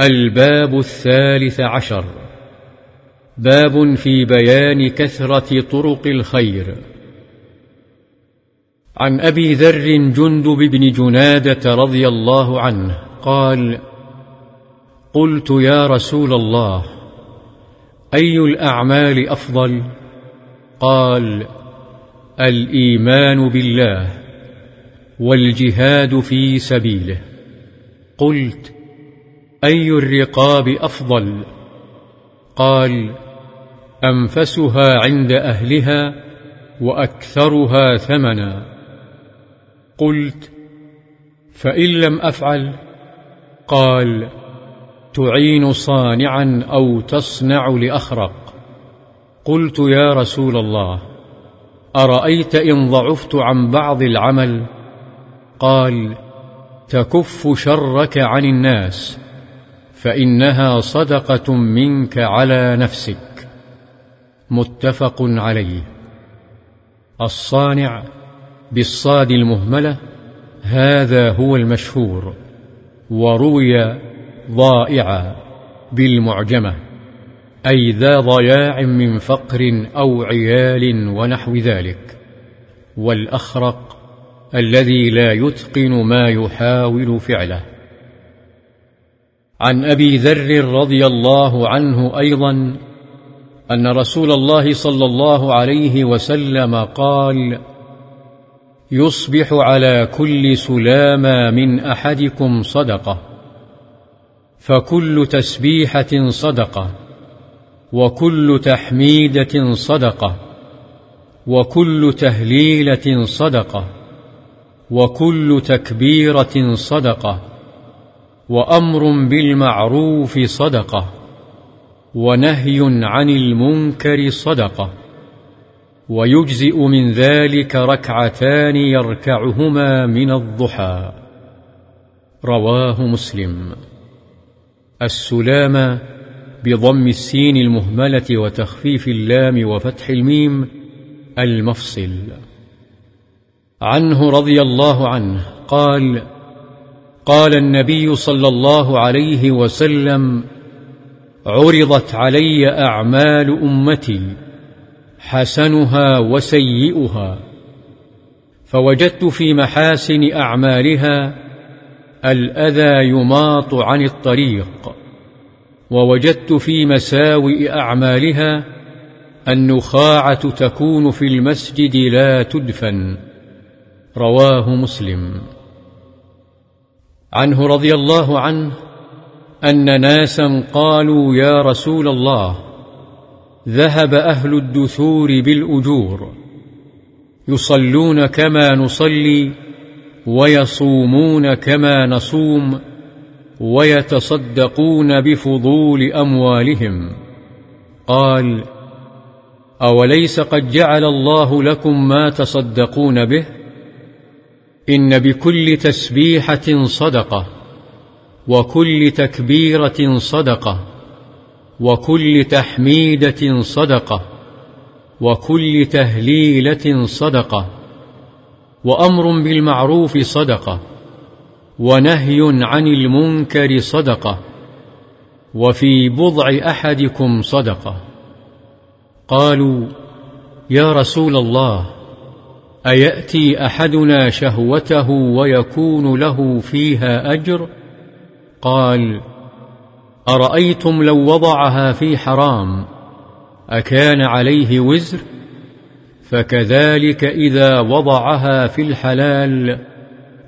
الباب الثالث عشر. باب في بيان كثرة طرق الخير. عن أبي ذر جندب بن جنادة رضي الله عنه قال قلت يا رسول الله أي الأعمال أفضل؟ قال الإيمان بالله والجهاد في سبيله. قلت أي الرقاب أفضل؟ قال أنفسها عند أهلها وأكثرها ثمنا. قلت فإن لم أفعل؟ قال تعين صانعا أو تصنع لأخرق. قلت يا رسول الله أرأيت إن ضعفت عن بعض العمل؟ قال تكف شرك عن الناس. فإنها صدقة منك على نفسك. متفق عليه. الصانع بالصاد المهملة هذا هو المشهور. وروي ضائعا بالمعجمة. أي ذا ضياع من فقر أو عيال ونحو ذلك. والأخرق الذي لا يتقن ما يحاول فعله. عن أبي ذر رضي الله عنه أيضا أن رسول الله صلى الله عليه وسلم قال يصبح على كل سلامة من أحدكم صدقة فكل تسبيحة صدقة وكل تحميدة صدقة وكل تهليلة صدقة وكل تكبيرة صدقة. وأمر بالمعروف صدقة ونهي عن المنكر صدقة ويجزئ من ذلك ركعتان يركعهما من الضحى. رواه مسلم. السلام بضم السين المهملة وتخفيف اللام وفتح الميم المفصل. عنه رضي الله عنه قال قال النبي صلى الله عليه وسلم عرضت علي أعمال أمتي حسنها وسيئها. فوجدت في محاسن أعمالها الأذى يماط عن الطريق ووجدت في مساوئ أعمالها النخاعة تكون في المسجد لا تدفن. رواه مسلم. عنه رضي الله عنه أن ناسا قالوا يا رسول الله ذهب أهل الدثور بالأجور يصلون كما نصلي ويصومون كما نصوم ويتصدقون بفضول أموالهم قال أوليس قد جعل الله لكم ما تصدقون به إن بكل تسبيحة صدقة وكل تكبيرة صدقة وكل تحميدة صدقة وكل تهليلة صدقة وأمر بالمعروف صدقة ونهي عن المنكر صدقة وفي بضع أحدكم صدقة. قالوا يا رسول الله أيأتي أحدنا شهوته ويكون له فيها أجر؟ قال أرأيتم لو وضعها في حرام أكان عليه وزر؟ فكذلك إذا وضعها في الحلال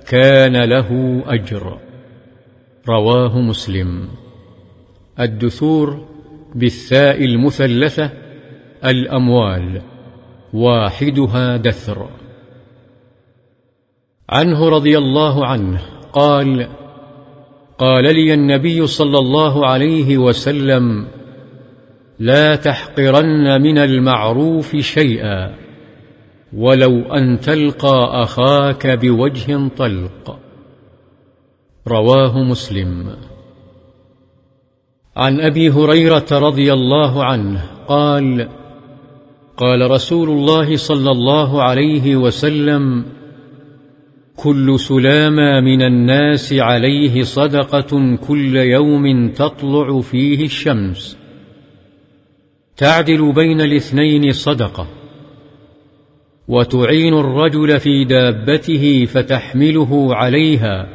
كان له أجر. رواه مسلم. الدثور بالثاء المثلثة الأموال واحدها دثر. عنه رضي الله عنه قال قال لي النبي صلى الله عليه وسلم لا تحقرن من المعروف شيئا ولو أن تلقى أخاك بوجه طلق. رواه مسلم. عن أبي هريرة رضي الله عنه قال قال رسول الله صلى الله عليه وسلم كل سلامى من الناس عليه صدقة كل يوم تطلع فيه الشمس. تعدل بين الاثنين صدقة. وتعين الرجل في دابته فتحمله عليها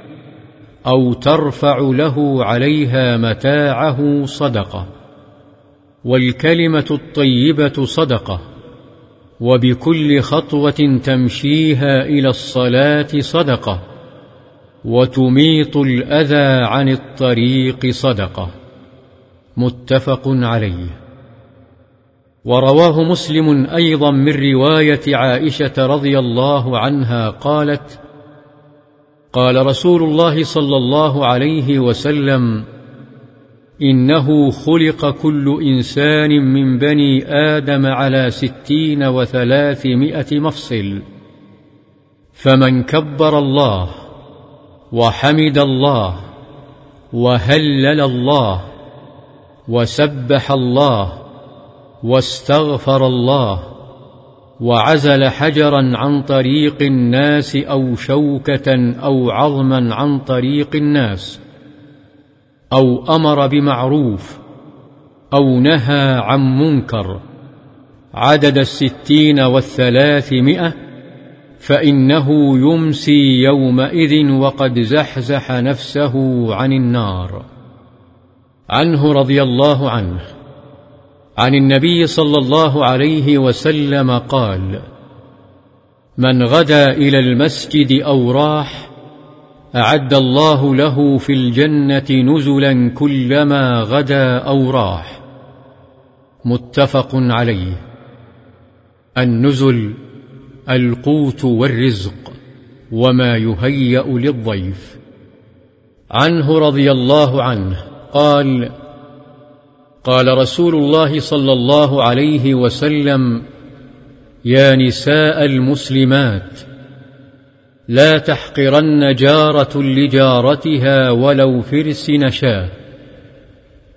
أو ترفع له عليها متاعه صدقة. والكلمة الطيبة صدقة. وبكل خطوة تمشيها إلى الصلاة صدقة وتميط الأذى عن الطريق صدقة. متفق عليه. ورواه مسلم أيضا من رواية عائشة رضي الله عنها قالت قال رسول الله صلى الله عليه وسلم إنه خلق كل إنسان من بني آدم على ستين وثلاثمائة مفصل. فمن كبر الله وحمد الله وهلل الله وسبح الله واستغفر الله وعزل حجرا عن طريق الناس أو شوكة أو عظما عن طريق الناس أو أمر بمعروف أو نهى عن منكر عدد الستين والثلاثمائة فإنه يمسي يومئذ وقد زحزح نفسه عن النار. عنه رضي الله عنه. عن النبي صلى الله عليه وسلم قال من غدا إلى المسجد أو راح أعد الله له في الجنة نزلا كلما غدا أو راح. متفق عليه. النزل القوت والرزق وما يهيأ للضيف. عنه رضي الله عنه. قال قال رسول الله صلى الله عليه وسلم يا نساء المسلمات لا تحقرن جارة لجارتها ولو فرس نشاه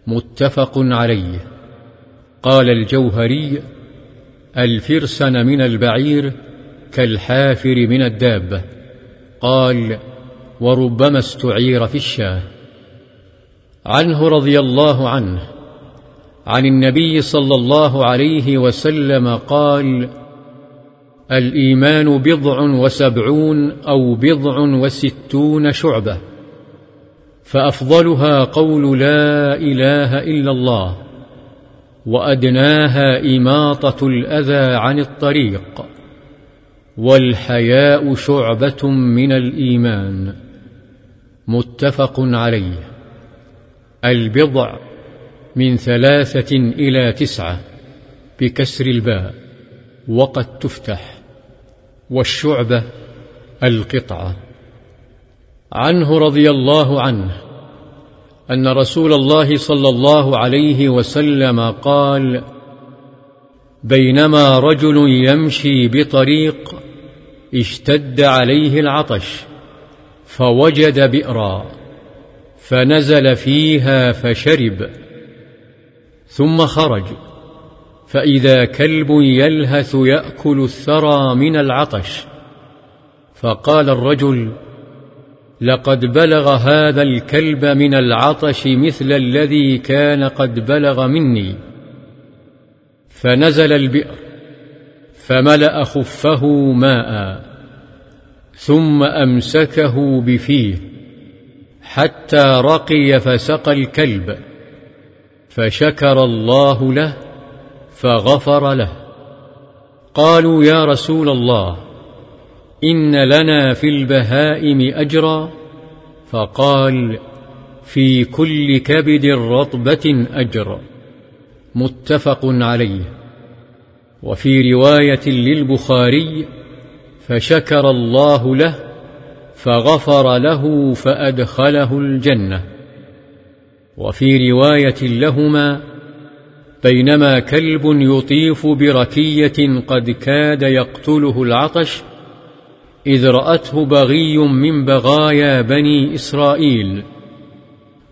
متفق عليه. قال الجوهري الفرسن من البعير كالحافر من الدابة قال وربما استعير في الشاه عنه رضي الله عنه. عن النبي صلى الله عليه وسلم قال الإيمان بضع وسبعون أو بضع وستون شعبة فأفضلها قول لا إله إلا الله وأدناها إماطة الأذى عن الطريق والحياء شعبة من الإيمان. متفق عليه. البضع من ثلاثة إلى تسعة بكسر الباء وقد تفتح. والشعبة القطعة عنه رضي الله عنه أن رسول الله صلى الله عليه وسلم قال بينما رجل يمشي بطريق اشتد عليه العطش فوجد بئرا فنزل فيها فشرب ثم خرج فإذا كلب يلهث يأكل الثرى من العطش. فقال الرجل لقد بلغ هذا الكلب من العطش مثل الذي كان قد بلغ مني. فنزل البئر فملأ خفه ماء ثم أمسكه بفيه حتى رقي فسقى الكلب فشكر الله له فغفر له. قالوا يا رسول الله إن لنا في البهائم أجرا. فقال في كل كبد رطبة أجر. متفق عليه. وفي رواية للبخاري فشكر الله له فغفر له فأدخله الجنة. وفي رواية لهما بينما كلب يطيف بركية قد كاد يقتله العطش إذ رأته بغي من بغايا بني إسرائيل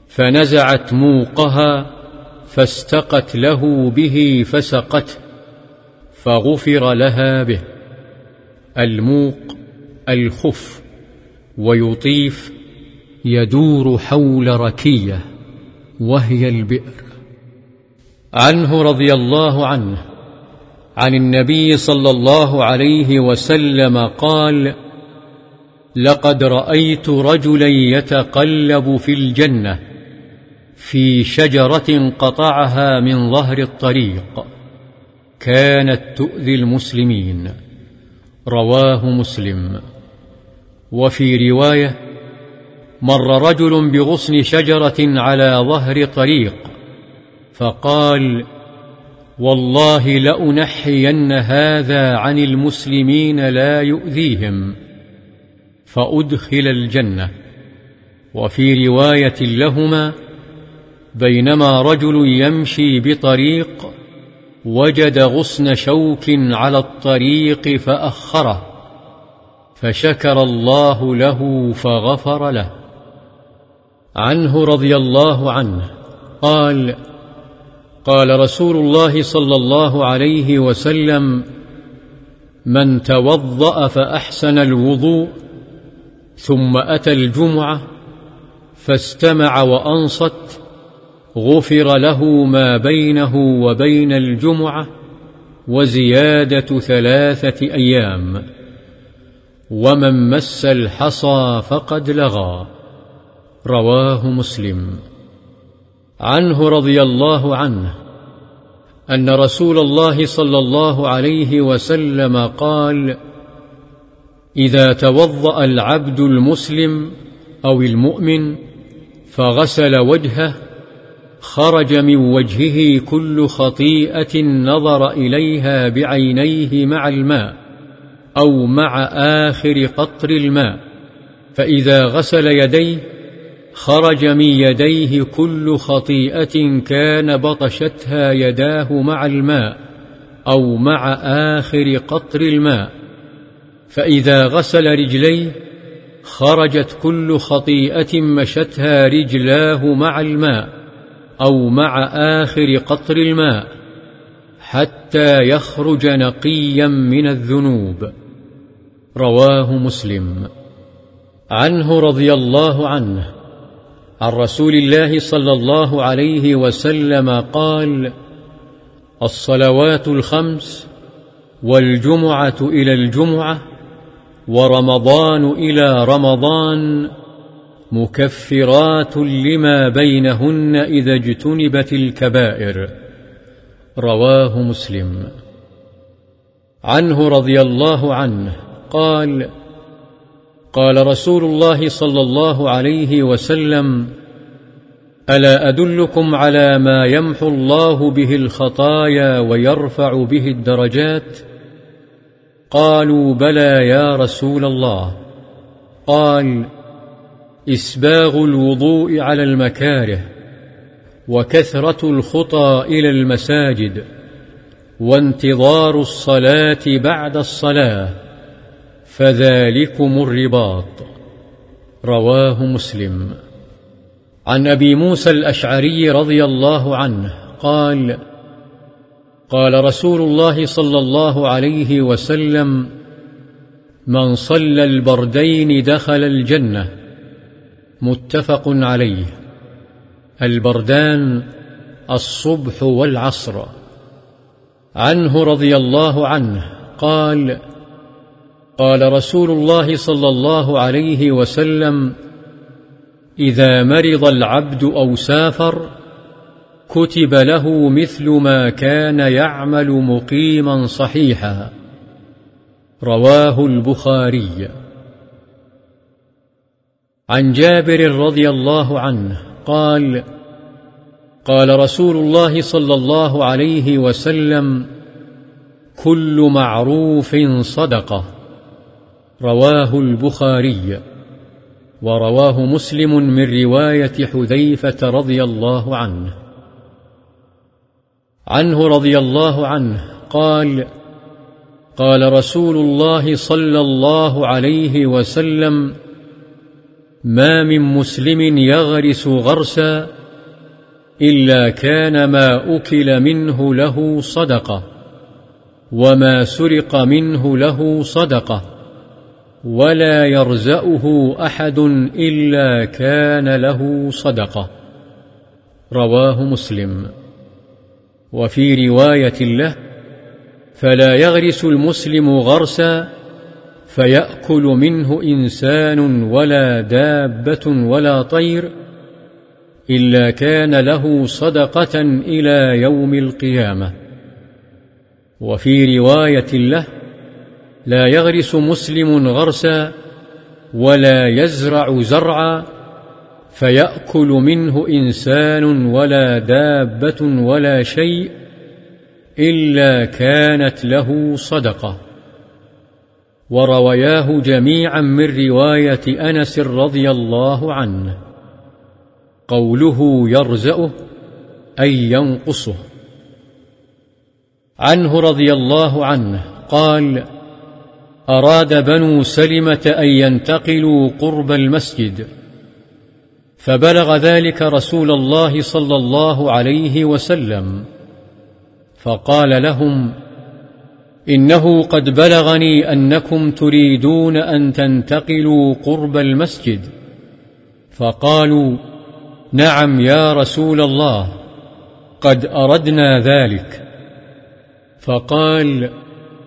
فنزعت موقها فاستقت له به فسقته فغفر لها به الموق الخف ويطيف يدور حول ركية وهي البئر. عنه رضي الله عنه. عن النبي صلى الله عليه وسلم قال لقد رأيت رجلا يتقلب في الجنة في شجرة قطعها من ظهر الطريق كانت تؤذي المسلمين. رواه مسلم. وفي رواية مر رجل بغصن شجرة على ظهر طريق فقال والله لأنحين هذا عن المسلمين لا يؤذيهم فأدخل الجنة. وفي رواية لهما بينما رجل يمشي بطريق وجد غصن شوك على الطريق فأخره فشكر الله له فغفر له. عنه رضي الله عنه قال قال رسول الله صلى الله عليه وسلم من توضأ فأحسن الوضوء ثم أتى الجمعة فاستمع وأنصت غفر له ما بينه وبين الجمعة وزيادة ثلاثة أيام ومن مس الحصى فقد لغى رواه مسلم. عنه رضي الله عنه أن رسول الله صلى الله عليه وسلم قال إذا توضأ العبد المسلم أو المؤمن فغسل وجهه خرج من وجهه كل خطيئة نظر إليها بعينيه مع الماء أو مع آخر قطر الماء فإذا غسل يديه خرج من يديه كل خطيئة كان بطشتها يداه مع الماء أو مع آخر قطر الماء. فإذا غسل رجليه خرجت كل خطيئة مشتها رجلاه مع الماء أو مع آخر قطر الماء حتى يخرج نقيا من الذنوب. رواه مسلم. عنه رضي الله عنه. عن رسول الله صلى الله عليه وسلم قال الصلوات الخمس والجمعة إلى الجمعة ورمضان إلى رمضان مكفرات لما بينهن إذا اجتنبت الكبائر. رواه مسلم. عنه رضي الله عنه قال قال رسول الله صلى الله عليه وسلم ألا أدلكم على ما يمحو الله به الخطايا ويرفع به الدرجات؟ قالوا بلى يا رسول الله. قال إسباغ الوضوء على المكاره وكثرة الخطى إلى المساجد وانتظار الصلاة بعد الصلاة فذلكم الرباط. رواه مسلم. عن أبي موسى الأشعري رضي الله عنه قال قال رسول الله صلى الله عليه وسلم من صلى البردين دخل الجنة. متفق عليه. البردان الصبح والعصر. عنه رضي الله عنه قال قال رسول الله صلى الله عليه وسلم إذا مرض العبد أو سافر كتب له مثل ما كان يعمل مقيما صحيحا. رواه البخاري. عن جابر رضي الله عنه قال قال رسول الله صلى الله عليه وسلم كل معروف صدقة. رواه البخاري ورواه مسلم من رواية حذيفة رضي الله عنه. عنه رضي الله عنه قال قال رسول الله صلى الله عليه وسلم ما من مسلم يغرس غرسا إلا كان ما أكل منه له صدقة وما سرق منه له صدقة. ولا يرزأه أحد إلا كان له صدقة. رواه مسلم. وفي رواية له فلا يغرس المسلم غرسا فيأكل منه إنسان ولا دابة ولا طير إلا كان له صدقة إلى يوم القيامة. وفي رواية له لا يغرس مسلم غرسا ولا يزرع زرعا فيأكل منه إنسان ولا دابة ولا شيء إلا كانت له صدقة. وروياه جميعا من رواية أنس رضي الله عنه. قوله يرزأه أي ينقصه. عنه رضي الله عنه قال أراد بنو سلمة أن ينتقلوا قرب المسجد فبلغ ذلك رسول الله صلى الله عليه وسلم فقال لهم إنه قد بلغني أنكم تريدون أن تنتقلوا قرب المسجد. فقالوا نعم يا رسول الله قد أردنا ذلك. فقال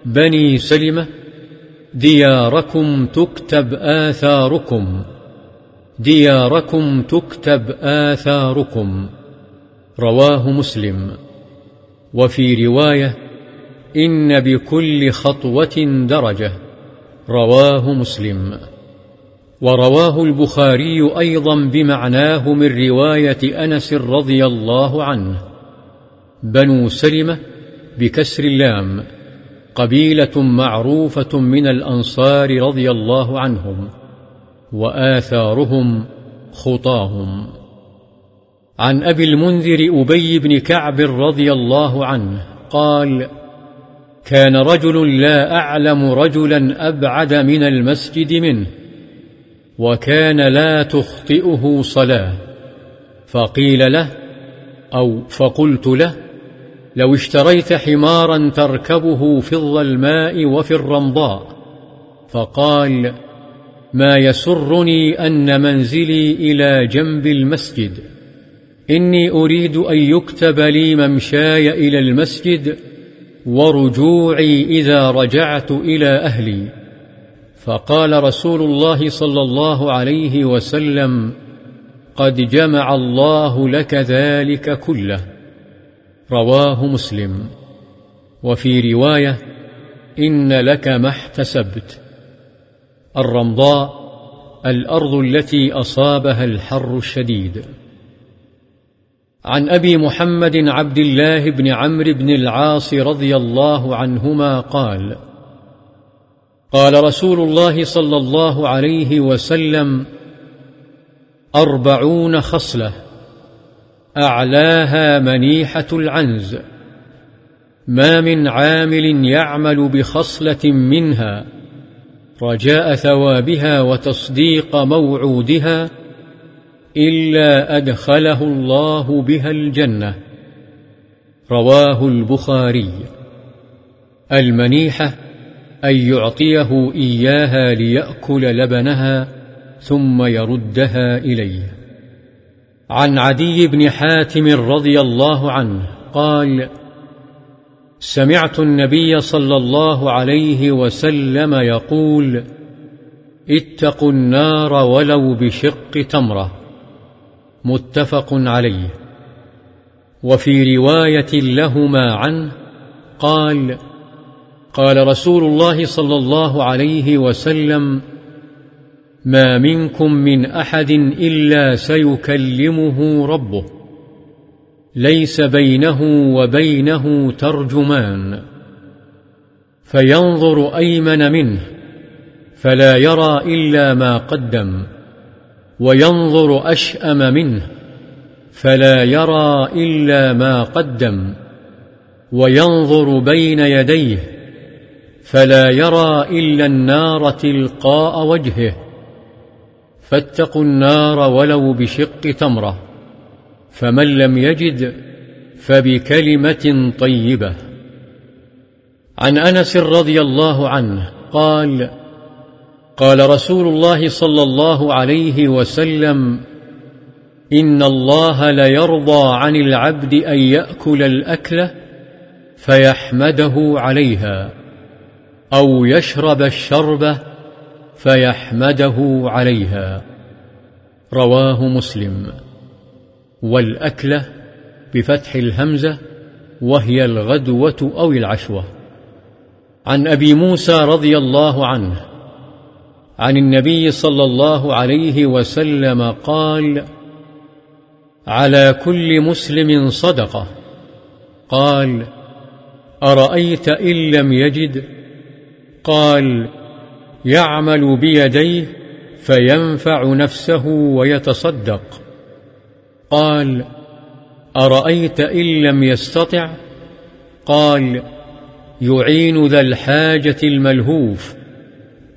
بني سلمة دياركم تكتب آثاركم. دياركم تكتب آثاركم. رواه مسلم. وفي رواية إن بكل خطوة درجة. رواه مسلم. ورواه البخاري أيضا بمعناه من رواية أنس رضي الله عنه. بنو سلمة بكسر اللام. قبيلة معروفة من الأنصار رضي الله عنهم وآثارهم خطاهم. عن أبي المنذر أبي بن كعب رضي الله عنه قال كان رجل لا أعلم رجلا أبعد من المسجد منه وكان لا تخطئه صلاة فقيل له أو فقلت له لو اشتريت حمارا تركبه في الظلماء وفي الرمضاء. فقال ما يسرني أن منزلي إلى جنب المسجد. إني أريد أن يكتب لي ممشاي إلى المسجد ورجوعي إذا رجعت إلى أهلي. فقال رسول الله صلى الله عليه وسلم قد جمع الله لك ذلك كله. رواه مسلم. وفي رواية إن لك ما احتسبت. الرمضاء الأرض التي أصابها الحر الشديد. عن أبي محمد عبد الله بن عمرو بن العاص رضي الله عنهما قال قال رسول الله صلى الله عليه وسلم أربعون خصلة. أعلاها منيحة العنز. ما من عامل يعمل بخصلة منها. رجاء ثوابها وتصديق موعودها. إلا أدخله الله بها الجنة. رواه البخاري. المنيحة أن يعطيه إياها ليأكل لبنها ثم يردها إليه. عن عدي بن حاتم رضي الله عنه قال سمعت النبي صلى الله عليه وسلم يقول اتقوا النار ولو بشق تمرة. متفق عليه. وفي رواية لهما عنه قال قال رسول الله صلى الله عليه وسلم ما منكم من أحد إلا سيكلمه ربه. ليس بينه وبينه ترجمان. فينظر أيمن منه فلا يرى إلا ما قدم. وينظر أشأم منه فلا يرى إلا ما قدم. وينظر بين يديه فلا يرى إلا النار تلقاء وجهه. فاتقوا النار ولو بشق تمرة فمن لم يجد فبكلمة طيبة. عن أنس رضي الله عنه قال قال رسول الله صلى الله عليه وسلم إن الله ليرضى عن العبد أن يأكل الأكلة فيحمده عليها أو يشرب الشربة فيحمده عليها. رواه مسلم. والأكلة بفتح الهمزة وهي الغدوة أو العشوة. عن أبي موسى رضي الله عنه. عن النبي صلى الله عليه وسلم قال على كل مسلم صدقة. قال أرأيت إن لم يجد؟ قال يعمل بيديه فينفع نفسه ويتصدق. قال أرأيت إن لم يستطع؟ قال يعين ذا الحاجة الملهوف.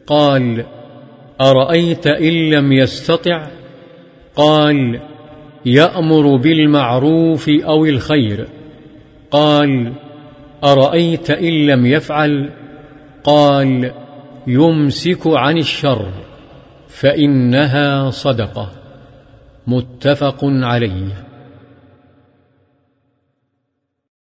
قال أرأيت إن لم يستطع؟ قال يأمر بالمعروف أو الخير. قال أرأيت إن لم يفعل؟ قال يمسك عن الشر فإنها صدقة. متفق عليه.